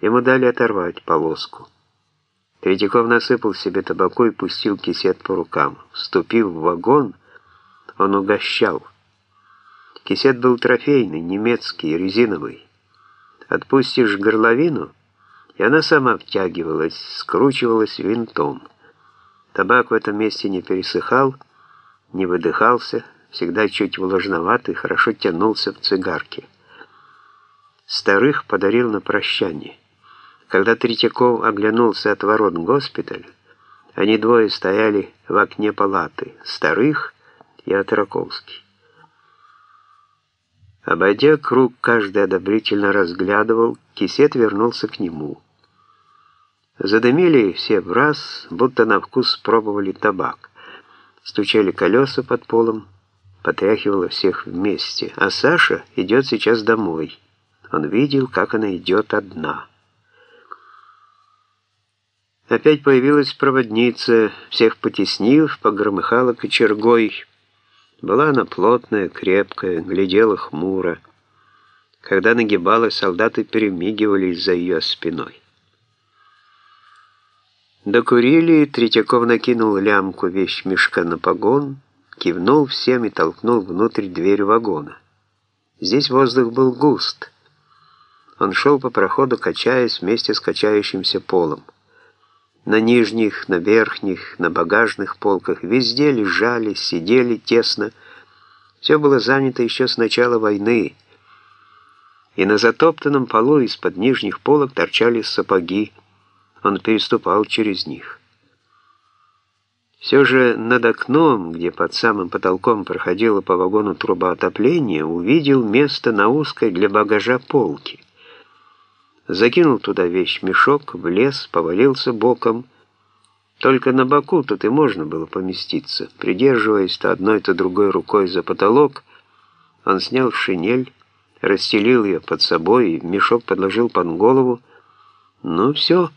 Ему дали оторвать полоску. Третьяков насыпал себе табаку и пустил кисет по рукам. Вступив в вагон, он угощал. Кисет был трофейный, немецкий, резиновый. Отпустишь горловину, и она сама втягивалась, скручивалась винтом. Табак в этом месте не пересыхал, не выдыхался, всегда чуть влажноватый, хорошо тянулся в цигарке. Старых подарил на прощание. Когда Третьяков оглянулся от ворот госпиталя, они двое стояли в окне палаты, Старых и Отраковский. Обойдя круг, каждый одобрительно разглядывал, кисет вернулся к нему. Задымили все в раз, будто на вкус пробовали табак. Стучали колеса под полом, потряхивало всех вместе. А Саша идет сейчас домой. Он видел, как она идет одна. Опять появилась проводница, всех потеснив, погромыхала кочергой. Была она плотная, крепкая, глядела хмуро. Когда нагибалась, солдаты перемигивались за ее спиной. Докурили, Третьяков накинул лямку вещмешка на погон, кивнул всем и толкнул внутрь дверь вагона. Здесь воздух был густ. Он шел по проходу, качаясь вместе с качающимся полом. На нижних, на верхних, на багажных полках везде лежали, сидели тесно. Все было занято еще с начала войны. И на затоптанном полу из-под нижних полок торчали сапоги. Он переступал через них. Все же над окном, где под самым потолком проходила по вагону труба отопления, увидел место на узкой для багажа полки закинул туда вещь мешок, влез, повалился боком. Только на боку тут и можно было поместиться. Придерживаясь то одной, то другой рукой за потолок, он снял шинель, расстелил ее под собой и мешок подложил под голову. Ну все,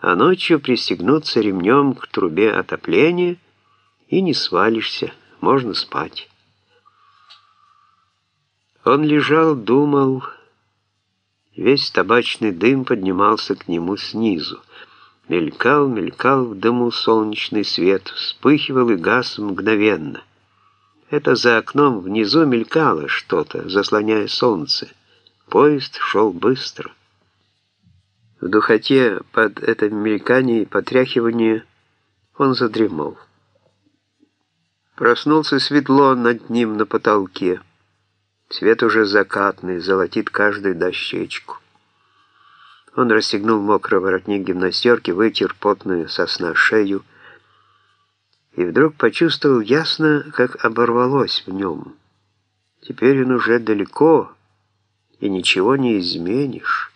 а ночью пристегнуться ремнем к трубе отопления и не свалишься, можно спать. Он лежал, думал... Весь табачный дым поднимался к нему снизу. Мелькал, мелькал в дыму солнечный свет, вспыхивал и гас мгновенно. Это за окном внизу мелькало что-то, заслоняя солнце. Поезд шел быстро. В духоте под это мелькание и потряхивание он задремал. Проснулся светло над ним на потолке. Свет уже закатный, золотит каждую дощечку. Он расстегнул мокрый воротник гимнастерки, вытер потную сосна шею и вдруг почувствовал ясно, как оборвалось в нем. Теперь он уже далеко, и ничего не изменишь.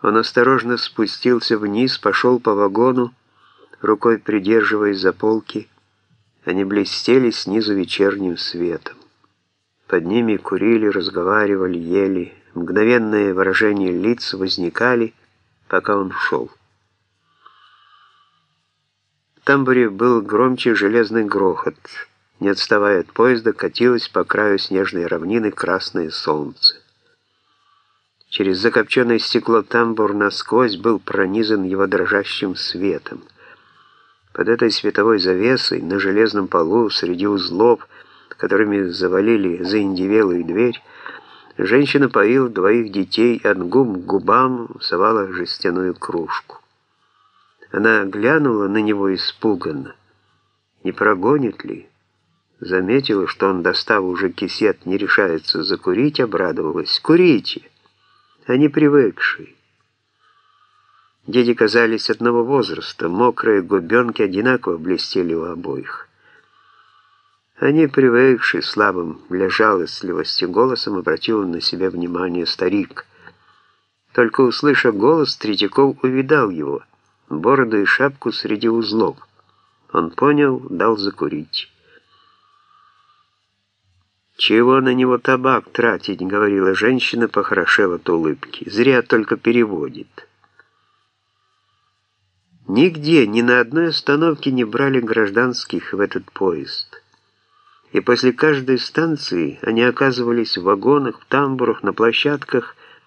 Он осторожно спустился вниз, пошел по вагону, рукой придерживаясь за полки, они блестели снизу вечерним светом. Под ними курили, разговаривали, ели. Мгновенные выражения лиц возникали, пока он шел. В тамбуре был громче железный грохот. Не отставая от поезда, катилось по краю снежной равнины красное солнце. Через закопченное стекло тамбур насквозь был пронизан его дрожащим светом. Под этой световой завесой на железном полу среди узлов, которыми завалили заиндевелую дверь, женщина поила двоих детей от губ к губам совала жестяную кружку. Она глянула на него испуганно. Не прогонит ли? Заметила, что он, достав уже кисет, не решается закурить, обрадовалась. «Курите!» Они привыкшие. Дети казались одного возраста, мокрые губенки одинаково блестели у обоих. Они, привыкшие слабым для жалостливости голосом, обратил на себя внимание старик. Только услышав голос, Третьяков увидал его, бороду и шапку среди узлов. Он понял, дал закурить. «Чего на него табак тратить?» — говорила женщина, похорошев от улыбки. «Зря только переводит». Нигде, ни на одной остановке не брали гражданских в этот поезд. И после каждой станции они оказывались в вагонах, в тамбурах, на площадках,